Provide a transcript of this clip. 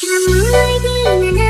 Pacaran